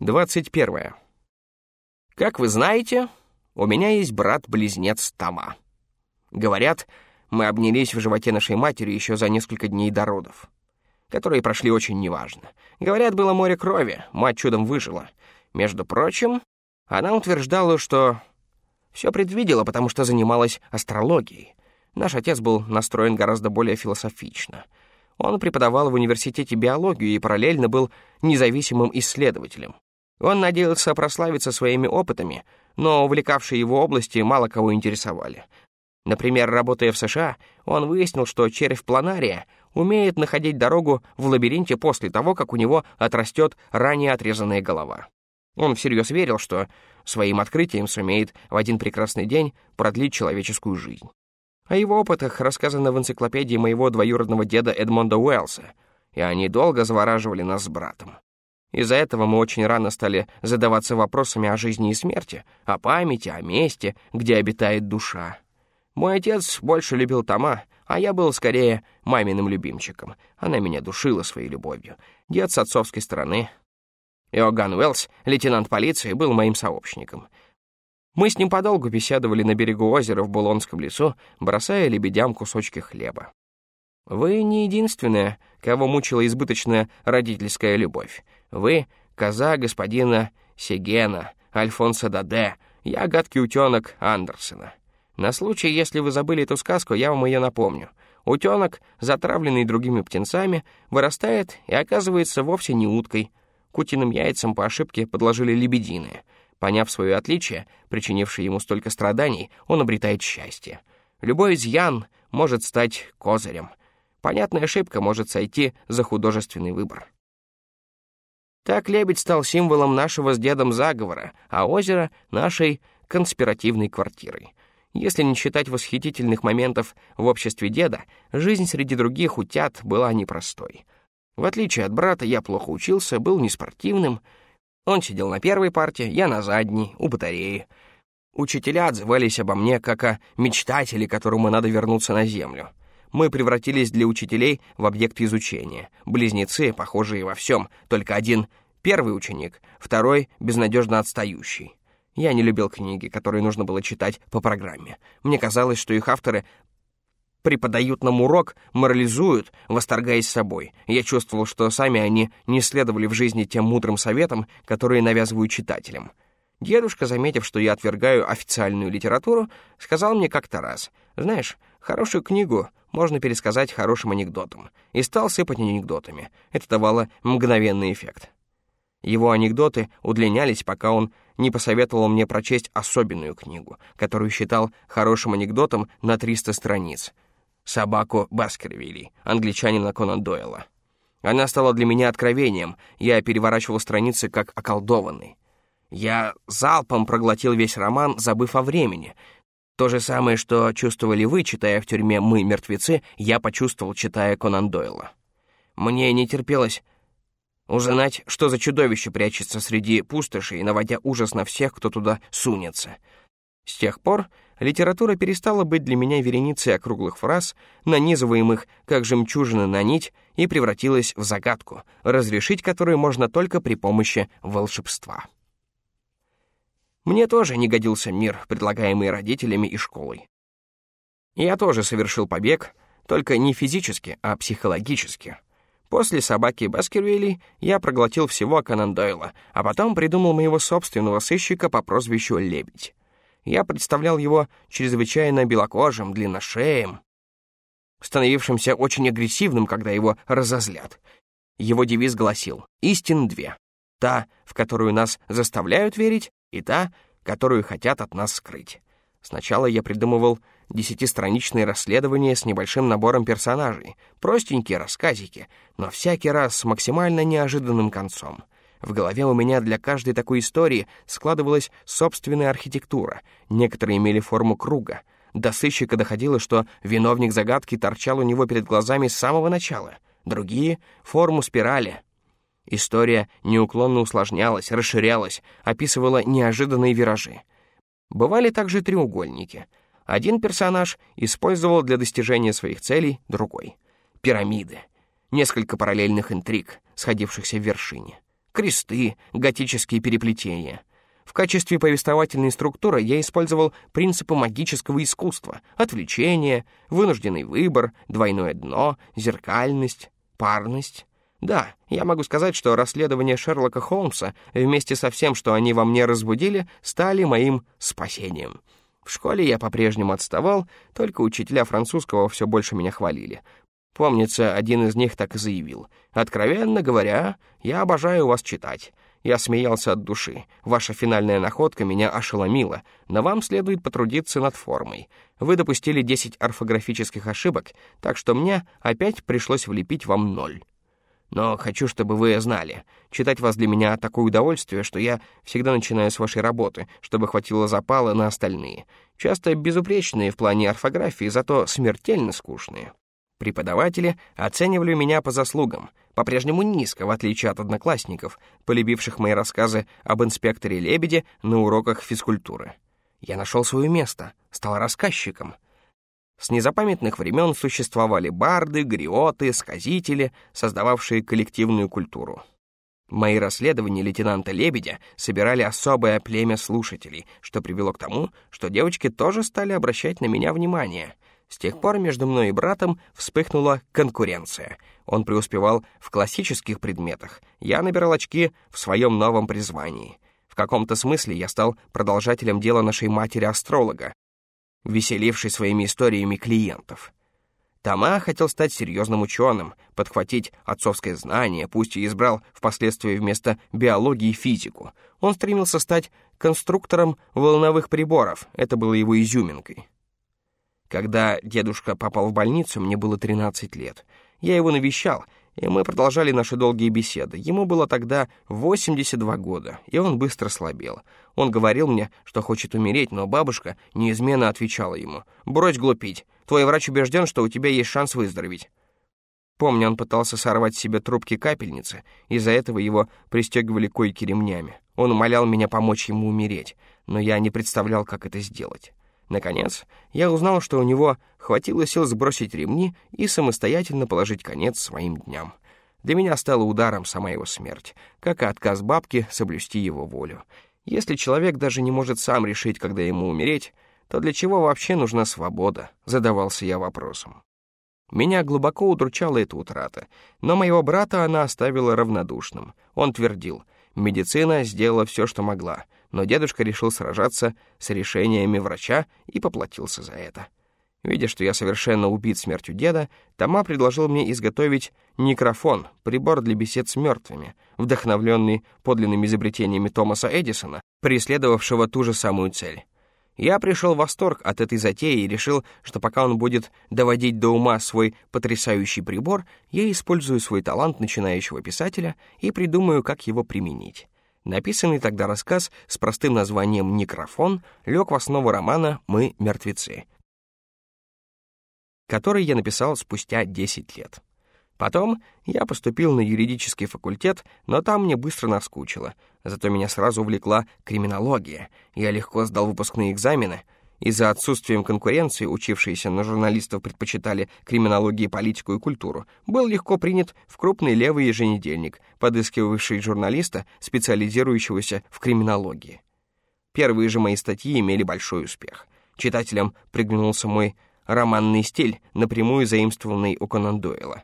21. Как вы знаете, у меня есть брат-близнец Тома. Говорят, мы обнялись в животе нашей матери еще за несколько дней до родов, которые прошли очень неважно. Говорят, было море крови, мать чудом выжила. Между прочим, она утверждала, что все предвидела, потому что занималась астрологией. Наш отец был настроен гораздо более философично. Он преподавал в университете биологию и параллельно был независимым исследователем. Он надеялся прославиться своими опытами, но увлекавшие его области мало кого интересовали. Например, работая в США, он выяснил, что червь планария умеет находить дорогу в лабиринте после того, как у него отрастет ранее отрезанная голова. Он всерьез верил, что своим открытием сумеет в один прекрасный день продлить человеческую жизнь. О его опытах рассказано в энциклопедии моего двоюродного деда Эдмонда Уэллса, и они долго завораживали нас с братом. Из-за этого мы очень рано стали задаваться вопросами о жизни и смерти, о памяти, о месте, где обитает душа. Мой отец больше любил Тома, а я был скорее маминым любимчиком. Она меня душила своей любовью. Дед с отцовской стороны. Иоганн Уэллс, лейтенант полиции, был моим сообщником. Мы с ним подолгу беседовали на берегу озера в Булонском лесу, бросая лебедям кусочки хлеба. Вы не единственная, кого мучила избыточная родительская любовь. Вы — коза господина Сегена, Альфонса Даде, я гадкий утенок Андерсона. На случай, если вы забыли эту сказку, я вам ее напомню. Утенок, затравленный другими птенцами, вырастает и оказывается вовсе не уткой. К утиным яйцам по ошибке подложили лебединые. Поняв свое отличие, причинившее ему столько страданий, он обретает счастье. Любой изъян может стать козырем. Понятная ошибка может сойти за художественный выбор. Так лебедь стал символом нашего с дедом заговора, а озеро — нашей конспиративной квартирой. Если не считать восхитительных моментов в обществе деда, жизнь среди других утят была непростой. В отличие от брата, я плохо учился, был неспортивным. Он сидел на первой парте, я на задней, у батареи. Учителя отзывались обо мне как о мечтателе, которому надо вернуться на землю. Мы превратились для учителей в объект изучения. Близнецы, похожие во всем, только один — первый ученик, второй — безнадежно отстающий. Я не любил книги, которые нужно было читать по программе. Мне казалось, что их авторы преподают нам урок, морализуют, восторгаясь собой. Я чувствовал, что сами они не следовали в жизни тем мудрым советам, которые навязывают читателям. Дедушка, заметив, что я отвергаю официальную литературу, сказал мне как-то раз, «Знаешь, хорошую книгу можно пересказать хорошим анекдотом», и стал сыпать анекдотами. Это давало мгновенный эффект. Его анекдоты удлинялись, пока он не посоветовал мне прочесть особенную книгу, которую считал хорошим анекдотом на 300 страниц. «Собаку Баскервилли», англичанина Конан Дойла. Она стала для меня откровением, я переворачивал страницы как околдованный. Я залпом проглотил весь роман, забыв о времени. То же самое, что чувствовали вы, читая в тюрьме «Мы, мертвецы», я почувствовал, читая Конан Дойла. Мне не терпелось Узнать, что за чудовище прячется среди пустошей, наводя ужас на всех, кто туда сунется. С тех пор литература перестала быть для меня вереницей округлых фраз, нанизываемых как жемчужина на нить, и превратилась в загадку, разрешить которую можно только при помощи волшебства. Мне тоже не годился мир, предлагаемый родителями и школой. Я тоже совершил побег, только не физически, а психологически — После собаки Баскервилли я проглотил всего Конан Дойла, а потом придумал моего собственного сыщика по прозвищу Лебедь. Я представлял его чрезвычайно белокожим, длинношеем, становившимся очень агрессивным, когда его разозлят. Его девиз гласил «Истин две. Та, в которую нас заставляют верить, и та, которую хотят от нас скрыть». Сначала я придумывал десятистраничные расследования с небольшим набором персонажей, простенькие рассказики, но всякий раз с максимально неожиданным концом. В голове у меня для каждой такой истории складывалась собственная архитектура, некоторые имели форму круга. До сыщика доходило, что виновник загадки торчал у него перед глазами с самого начала, другие — форму спирали. История неуклонно усложнялась, расширялась, описывала неожиданные виражи. Бывали также треугольники — один персонаж использовал для достижения своих целей другой. Пирамиды. Несколько параллельных интриг, сходившихся в вершине. кресты, готические переплетения. В качестве повествовательной структуры я использовал принципы магического искусства, отвлечение, вынужденный выбор, двойное дно, зеркальность, парность. Да, я могу сказать, что расследования Шерлока Холмса вместе со всем, что они во мне разбудили, стали моим спасением. В школе я по-прежнему отставал, только учителя французского все больше меня хвалили. Помнится, один из них так и заявил. «Откровенно говоря, я обожаю вас читать. Я смеялся от души. Ваша финальная находка меня ошеломила, но вам следует потрудиться над формой. Вы допустили 10 орфографических ошибок, так что мне опять пришлось влепить вам ноль. Но хочу, чтобы вы знали, читать вас для меня такое удовольствие, что я всегда начинаю с вашей работы, чтобы хватило запала на остальные. Часто безупречные в плане орфографии, зато смертельно скучные. Преподаватели оценивали меня по заслугам, по-прежнему низко, в отличие от одноклассников, полюбивших мои рассказы об инспекторе Лебеде на уроках физкультуры. Я нашел свое место, стал рассказчиком. С незапамятных времен существовали барды, гриоты, сказители, создававшие коллективную культуру. Мои расследования лейтенанта Лебедя собирали особое племя слушателей, что привело к тому, что девочки тоже стали обращать на меня внимание — с тех пор между мной и братом вспыхнула конкуренция. Он преуспевал в классических предметах, я набирал очки в своем новом призвании. В каком-то смысле я стал продолжателем дела нашей матери-астролога, веселившей своими историями клиентов. Тома хотел стать серьезным ученым, подхватить отцовское знание, пусть и избрал впоследствии вместо биологии физику. Он стремился стать конструктором волновых приборов, это было его изюминкой. Когда дедушка попал в больницу, мне было 13 лет. Я его навещал, и мы продолжали наши долгие беседы. Ему было тогда 82 года, и он быстро слабел. Он говорил мне, что хочет умереть, но бабушка неизменно отвечала ему. «Брось глупить. Твой врач убежден, что у тебя есть шанс выздороветь». Помню, он пытался сорвать себе трубки капельницы, из-за этого его пристегивали койки ремнями. Он умолял меня помочь ему умереть, но я не представлял, как это сделать. Наконец, я узнал, что у него хватило сил сбросить ремни и самостоятельно положить конец своим дням. Для меня стало ударом сама его смерть, как и отказ бабки соблюсти его волю. Если человек даже не может сам решить, когда ему умереть, то для чего вообще нужна свобода? Задавался я вопросом. Меня глубоко удручала эта утрата, но моего брата она оставила равнодушным. Он твердил, медицина сделала все, что могла — но дедушка решил сражаться с решениями врача и поплатился за это. Видя, что я совершенно убит смертью деда, Тома предложил мне изготовить микрофон, прибор для бесед с мертвыми, вдохновленный подлинными изобретениями Томаса Эдисона, преследовавшего ту же самую цель. Я пришел в восторг от этой затеи и решил, что пока он будет доводить до ума свой потрясающий прибор, я использую свой талант начинающего писателя и придумаю, как его применить. Написанный тогда рассказ с простым названием «Некрофон» лег в основу романа «Мы мертвецы», который я написал спустя 10 лет. Потом я поступил на юридический факультет, но там мне быстро наскучило. Зато меня сразу увлекла криминология. Я легко сдал выпускные экзамены — из-за отсутствия конкуренции, учившиеся на журналистов предпочитали криминологию, политику и культуру, был легко принят в крупный левый еженедельник, подыскивавший журналиста, специализирующегося в криминологии. Первые же мои статьи имели большой успех. Читателям приглянулся мой романный стиль, напрямую заимствованный у Конан Дойла.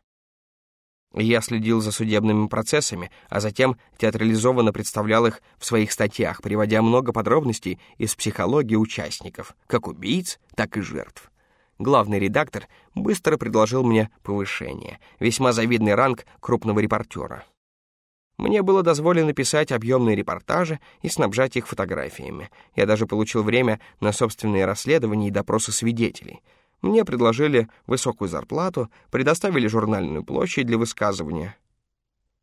Я следил за судебными процессами, а затем театрализованно представлял их в своих статьях, приводя много подробностей из психологии участников, как убийц, так и жертв. Главный редактор быстро предложил мне повышение, весьма завидный ранг крупного репортера. Мне было дозволено писать объемные репортажи и снабжать их фотографиями. Я даже получил время на собственные расследования и допросы свидетелей — мне предложили высокую зарплату, предоставили журнальную площадь для высказывания.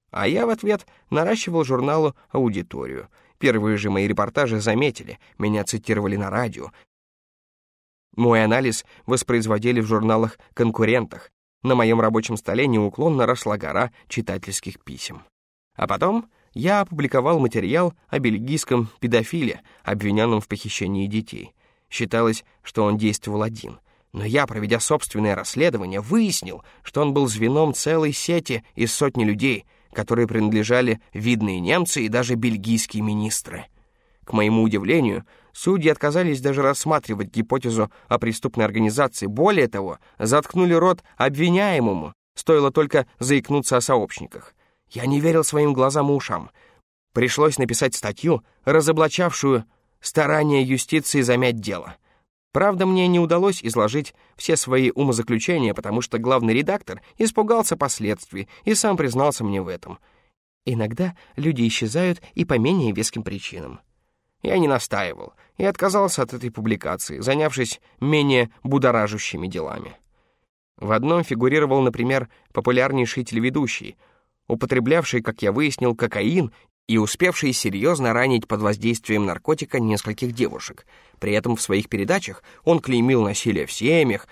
А я в ответ наращивал журналу аудиторию. Первые же мои репортажи заметили, меня цитировали на радио. Мой анализ воспроизводили в журналах-конкурентах. На моем рабочем столе неуклонно росла гора читательских писем. А потом я опубликовал материал о бельгийском педофиле, обвиненном в похищении детей. Считалось, что он действовал один — но я, проведя собственное расследование, выяснил, что он был звеном целой сети из сотни людей, которой принадлежали видные немцы и даже бельгийские министры. К моему удивлению, судьи отказались даже рассматривать гипотезу о преступной организации. Более того, заткнули рот обвиняемому, стоило только заикнуться о сообщниках. Я не верил своим глазам и ушам. Пришлось написать статью, разоблачавшую старания юстиции замять дело. Правда, мне не удалось изложить все свои умозаключения, потому что главный редактор испугался последствий и сам признался мне в этом. Иногда люди исчезают и по менее веским причинам. Я не настаивал и отказался от этой публикации, занявшись менее будоражащими делами. В одном фигурировал, например, популярнейший телеведущий, употреблявший, как я выяснил, кокаин и успевший серьезно ранить под воздействием наркотика нескольких девушек. При этом в своих передачах он клеймил насилие в семьях,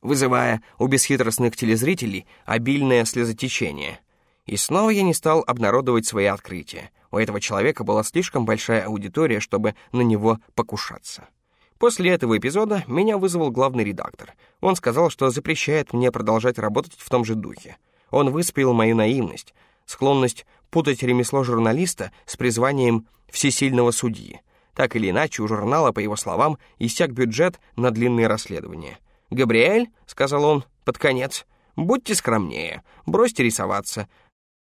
вызывая у бесхитростных телезрителей обильное слезотечение. И снова я не стал обнародовать свои открытия. У этого человека была слишком большая аудитория, чтобы на него покушаться. После этого эпизода меня вызвал главный редактор. Он сказал, что запрещает мне продолжать работать в том же духе. Он выспил мою наивность, склонность путать ремесло журналиста с призванием всесильного судьи. Так или иначе, у журнала, по его словам, иссяк бюджет на длинные расследования. «Габриэль», — сказал он под конец, — «будьте скромнее, бросьте рисоваться.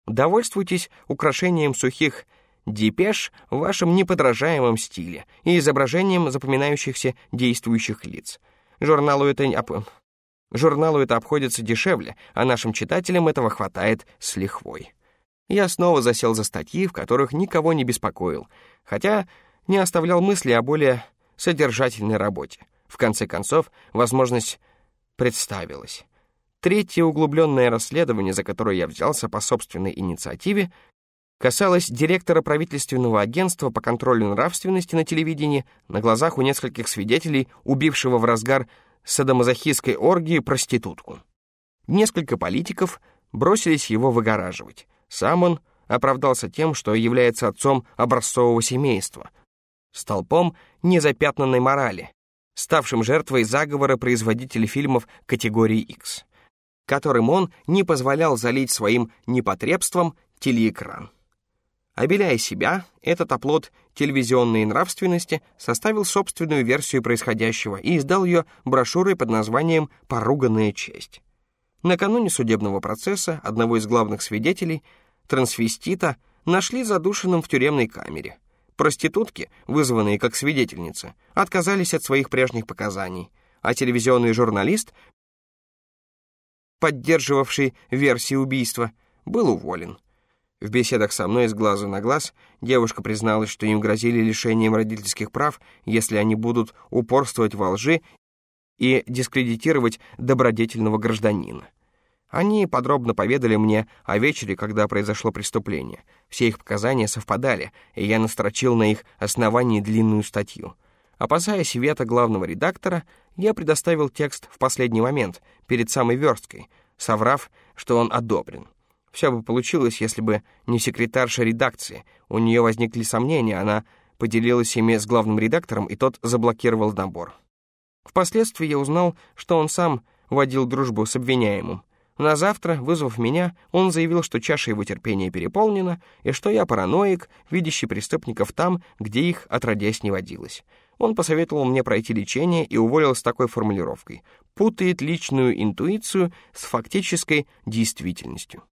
Довольствуйтесь украшением сухих депеш в вашем неподражаемом стиле и изображением запоминающихся действующих лиц. Журналу это, об... Журналу это обходится дешевле, а нашим читателям этого хватает с лихвой я снова засел за статьи, в которых никого не беспокоил, хотя не оставлял мысли о более содержательной работе. В конце концов, возможность представилась. Третье углубленное расследование, за которое я взялся по собственной инициативе, касалось директора правительственного агентства по контролю нравственности на телевидении на глазах у нескольких свидетелей, убившего в разгар садомазохистской оргии проститутку. Несколько политиков бросились его выгораживать. Сам он оправдался тем, что является отцом образцового семейства, столпом незапятнанной морали, ставшим жертвой заговора производителей фильмов категории X, которым он не позволял залить своим непотребством телеэкран. Обеляя себя, этот оплот телевизионной нравственности составил собственную версию происходящего и издал ее брошюрой под названием «Поруганная честь». Накануне судебного процесса одного из главных свидетелей, трансвестита, нашли задушенным в тюремной камере. Проститутки, вызванные как свидетельницы, отказались от своих прежних показаний, а телевизионный журналист, поддерживавший версии убийства, был уволен. В беседах со мной с глазу на глаз девушка призналась, что им грозили лишением родительских прав, если они будут упорствовать во лжи и дискредитировать добродетельного гражданина. Они подробно поведали мне о вечере, когда произошло преступление. Все их показания совпадали, и я настрочил на их основании длинную статью. Опасаясь вето главного редактора, я предоставил текст в последний момент, перед самой версткой, соврав, что он одобрен. Все бы получилось, если бы не секретарша редакции. У нее возникли сомнения, она поделилась ими с главным редактором, и тот заблокировал набор. Впоследствии я узнал, что он сам водил дружбу с обвиняемым. На завтра, вызвав меня, он заявил, что чаша его терпения переполнена, и что я параноик, видящий преступников там, где их отродясь не водилось. Он посоветовал мне пройти лечение и уволил с такой формулировкой «путает личную интуицию с фактической действительностью».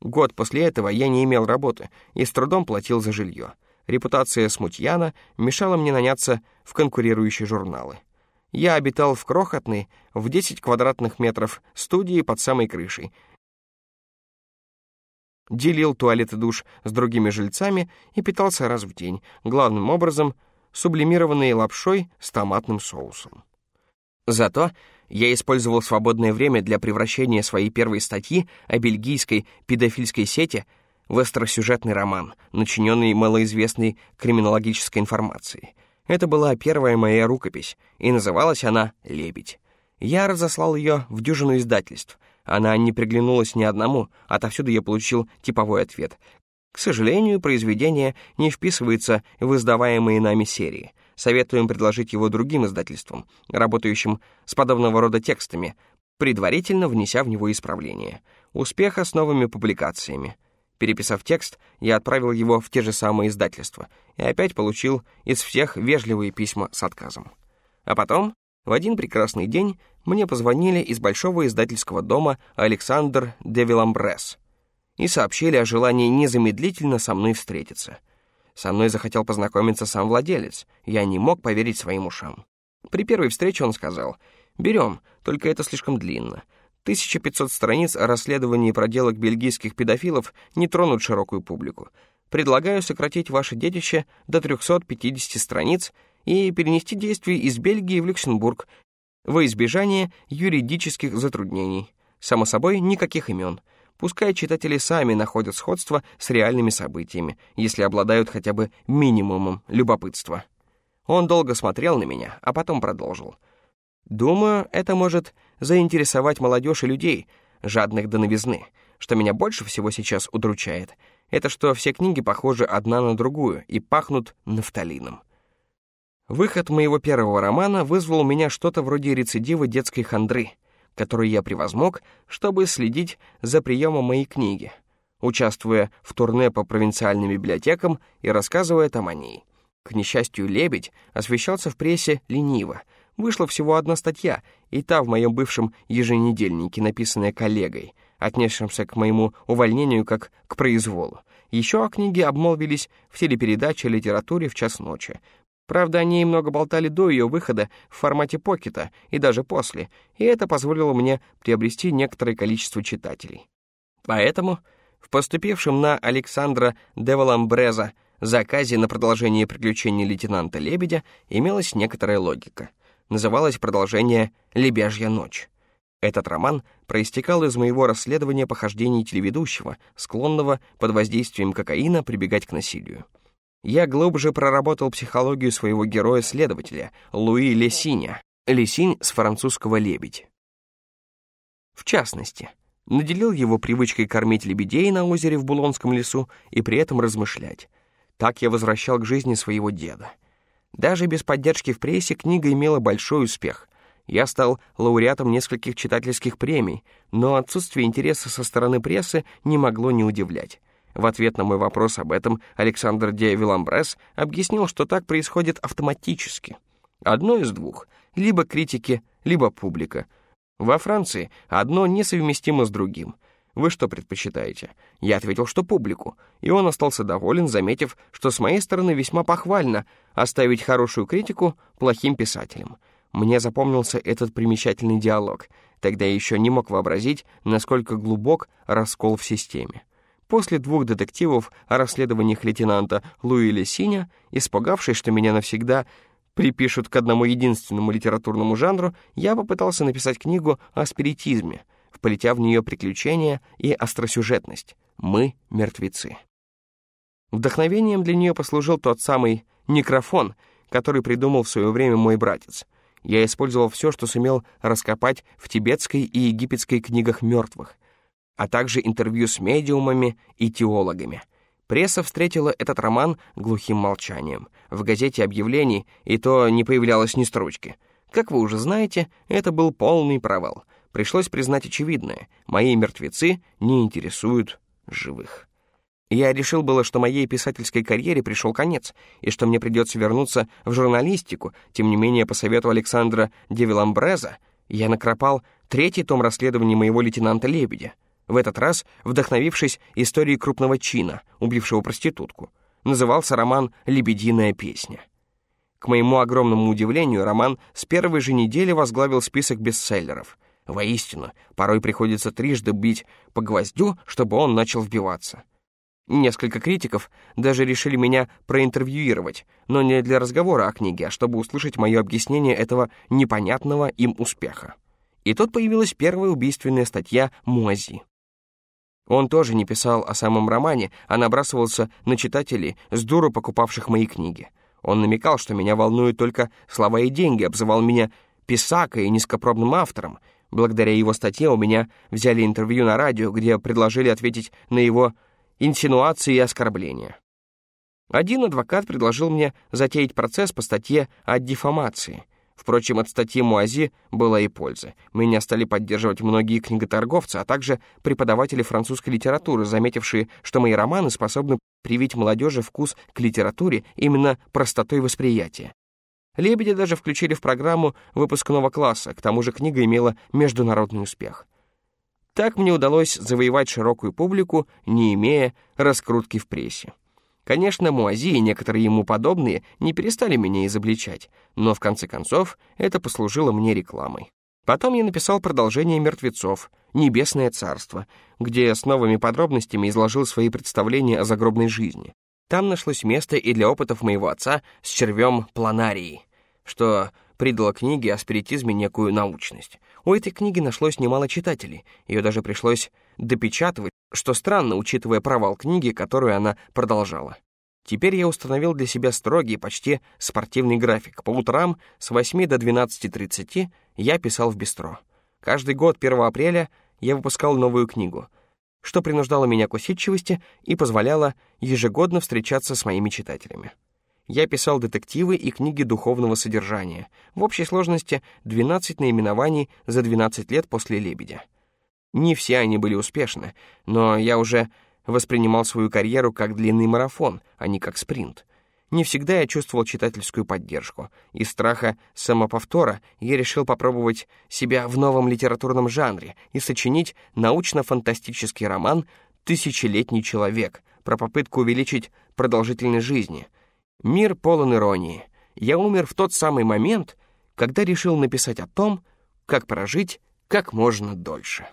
Год после этого я не имел работы и с трудом платил за жилье. Репутация смутьяна мешала мне наняться в конкурирующие журналы. Я обитал в крохотной, в 10 квадратных метров студии под самой крышей. Делил туалет и душ с другими жильцами и питался раз в день, главным образом сублимированной лапшой с томатным соусом. Зато я использовал свободное время для превращения своей первой статьи о бельгийской педофильской сети в остросюжетный роман, начиненный малоизвестной криминологической информацией — это была первая моя рукопись, и называлась она «Лебедь». Я разослал ее в дюжину издательств. Она не приглянулась ни одному, отовсюду я получил типовой ответ. К сожалению, произведение не вписывается в издаваемые нами серии. Советуем предложить его другим издательствам, работающим с подобного рода текстами, предварительно внеся в него исправления. Успеха с новыми публикациями. Переписав текст, я отправил его в те же самые издательства и опять получил из всех вежливые письма с отказом. А потом, в один прекрасный день, мне позвонили из большого издательского дома Александр де Виламбрес и сообщили о желании незамедлительно со мной встретиться. Со мной захотел познакомиться сам владелец, я не мог поверить своим ушам. При первой встрече он сказал, «Берем, только это слишком длинно. 1500 страниц о расследовании проделок бельгийских педофилов не тронут широкую публику. Предлагаю сократить ваше детище до 350 страниц и перенести действие из Бельгии в Люксембург во избежание юридических затруднений. Само собой, никаких имен. Пускай читатели сами находят сходство с реальными событиями, если обладают хотя бы минимумом любопытства. Он долго смотрел на меня, а потом продолжил. «Думаю, это может заинтересовать молодежь и людей, жадных до новизны. Что меня больше всего сейчас удручает, это что все книги похожи одна на другую и пахнут нафталином. Выход моего первого романа вызвал у меня что-то вроде рецидива детской хандры, которую я превозмог, чтобы следить за приемом моей книги, участвуя в турне по провинциальным библиотекам и рассказывая там о ней. К несчастью, «Лебедь» освещался в прессе лениво — Вышла всего одна статья, и та в моем бывшем еженедельнике, написанная коллегой, отнесшимся к моему увольнению как к произволу. Еще о книге обмолвились в телепередаче о литературе в час ночи. Правда, они много болтали до ее выхода в формате покета и даже после, и это позволило мне приобрести некоторое количество читателей. Поэтому в поступившем на Александра Деваламбреза заказе на продолжение приключений лейтенанта Лебедя имелась некоторая логика — называлось продолжение «Лебяжья ночь». Этот роман проистекал из моего расследования похождений телеведущего, склонного под воздействием кокаина прибегать к насилию. Я глубже проработал психологию своего героя-следователя, Луи Лесиня, Лесинь с французского «лебедь». В частности, наделил его привычкой кормить лебедей на озере в Булонском лесу и при этом размышлять. Так я возвращал к жизни своего деда. Даже без поддержки в прессе книга имела большой успех. Я стал лауреатом нескольких читательских премий, но отсутствие интереса со стороны прессы не могло не удивлять. В ответ на мой вопрос об этом Александр де Виламбрес объяснил, что так происходит автоматически. Одно из двух — либо критики, либо публика. Во Франции одно несовместимо с другим — вы что предпочитаете? Я ответил, что публику, и он остался доволен, заметив, что с моей стороны весьма похвально оставить хорошую критику плохим писателям. Мне запомнился этот примечательный диалог. Тогда я еще не мог вообразить, насколько глубок раскол в системе. После двух детективов о расследованиях лейтенанта Луи Лесиня, испугавшись, что меня навсегда припишут к одному единственному литературному жанру, я попытался написать книгу о спиритизме — вплетя в нее приключения и остросюжетность. Мы — мертвецы. Вдохновением для нее послужил тот самый некрофон, который придумал в свое время мой братец. Я использовал все, что сумел раскопать в тибетской и египетской книгах мертвых, а также интервью с медиумами и теологами. Пресса встретила этот роман глухим молчанием. В газете объявлений и то не появлялось ни строчки. Как вы уже знаете, это был полный провал — пришлось признать очевидное. Мои мертвецы не интересуют живых. Я решил было, что моей писательской карьере пришел конец, и что мне придется вернуться в журналистику. Тем не менее, по совету Александра Девиламбреза, я накропал третий том расследования моего лейтенанта Лебедя, в этот раз вдохновившись историей крупного чина, убившего проститутку. Назывался роман «Лебединая песня». К моему огромному удивлению, роман с первой же недели возглавил список бестселлеров — Воистину, порой приходится трижды бить по гвоздю, чтобы он начал вбиваться. Несколько критиков даже решили меня проинтервьюировать, но не для разговора о книге, а чтобы услышать мое объяснение этого непонятного им успеха. И тут появилась первая убийственная статья Муази. Он тоже не писал о самом романе, а набрасывался на читателей, с дуру покупавших мои книги. Он намекал, что меня волнуют только слова и деньги, обзывал меня писакой и низкопробным автором, Благодаря его статье у меня взяли интервью на радио, где предложили ответить на его инсинуации и оскорбления. Один адвокат предложил мне затеять процесс по статье о дефамации. Впрочем, от статьи Муази была и польза. Меня стали поддерживать многие книготорговцы, а также преподаватели французской литературы, заметившие, что мои романы способны привить молодежи вкус к литературе именно простотой восприятия. «Лебедя» даже включили в программу выпускного класса, к тому же книга имела международный успех. Так мне удалось завоевать широкую публику, не имея раскрутки в прессе. Конечно, Муази и некоторые ему подобные не перестали меня изобличать, но в конце концов это послужило мне рекламой. Потом я написал продолжение «Мертвецов», «Небесное царство», где с новыми подробностями изложил свои представления о загробной жизни. Там нашлось место и для опытов моего отца с червем планарии, что придало книге о спиритизме некую научность. У этой книги нашлось немало читателей, ее даже пришлось допечатывать, что странно, учитывая провал книги, которую она продолжала. Теперь я установил для себя строгий, почти спортивный график. По утрам с 8 до 12.30 я писал в бистро. Каждый год 1 апреля я выпускал новую книгу, что принуждало меня к усидчивости и позволяло ежегодно встречаться с моими читателями. Я писал детективы и книги духовного содержания. В общей сложности 12 наименований за 12 лет после «Лебедя». Не все они были успешны, но я уже воспринимал свою карьеру как длинный марафон, а не как спринт. Не всегда я чувствовал читательскую поддержку. Из страха самоповтора я решил попробовать себя в новом литературном жанре и сочинить научно-фантастический роман «Тысячелетний человек» про попытку увеличить продолжительность жизни. Мир полон иронии. Я умер в тот самый момент, когда решил написать о том, как прожить как можно дольше.